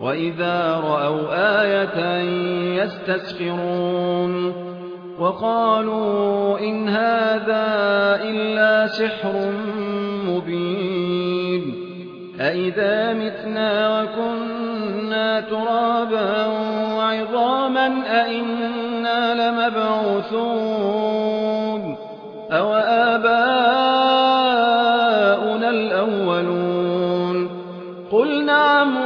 وإذا رأوا آية يستسخرون وقالوا إن هذا إلا سحر مبين أئذا متنا وكنا ترابا وعظاما أئنا لمبعوثون أو آباؤنا الأولون قل نعم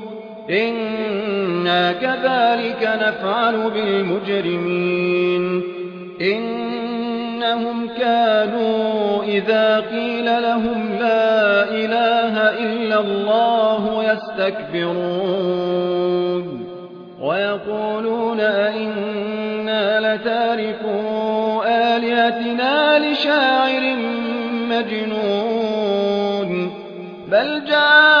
إنا كذلك نفعل بالمجرمين إنهم كانوا إذا قيل لهم لا إله إلا الله يستكبرون ويقولون أئنا لتاركوا آلهتنا لشاعر مجنون بل جاء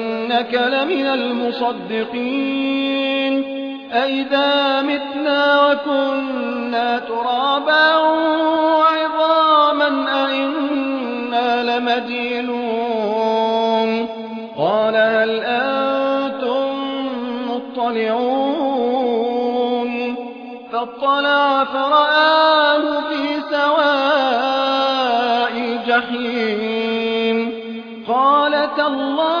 أئنك لمن المصدقين. أئذا متنا وكنا ترابا وعظاما أئنا لمدينون قال هل أنتم مطلعون؟ فاطلع فرآه في سواء الجحيم قال تالله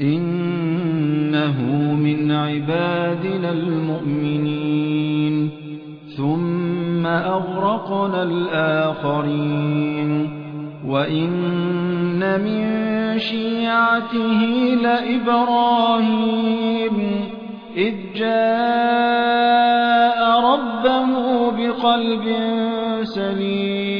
إنه من عبادنا المؤمنين. ثم أغرقنا الآخرين. وإن من شيعته لإبراهيم. إذ جاء ربه بقلب سليم.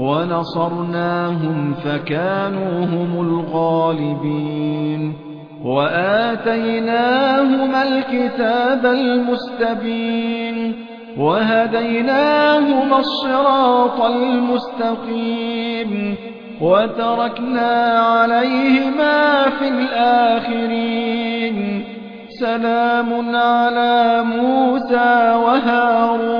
ونصرناهم فكانوا هم الغالبين وآتيناهما الكتاب المستبين وهديناهما الصراط المستقيم وتركنا عليهما في الآخرين سلام على موسى وهارون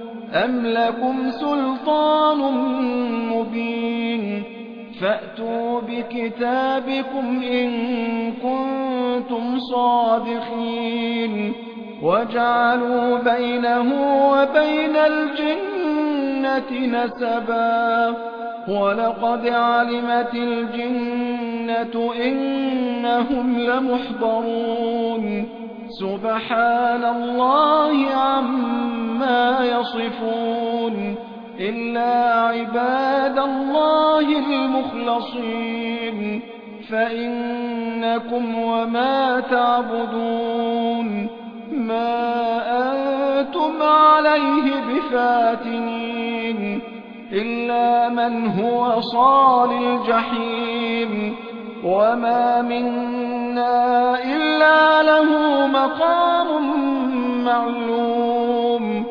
أم لكم سلطان مبين فأتوا بكتابكم إن كنتم صادقين وجعلوا بينه وبين الجنة نسبا ولقد علمت الجنة إنهم لمحضرون سبحان الله عما يصفون إلا عباد الله المخلصين فإنكم وما تعبدون ما أنتم عليه بفاتنين إلا من هو صال الجحيم وما منا إلا له مقام معلوم.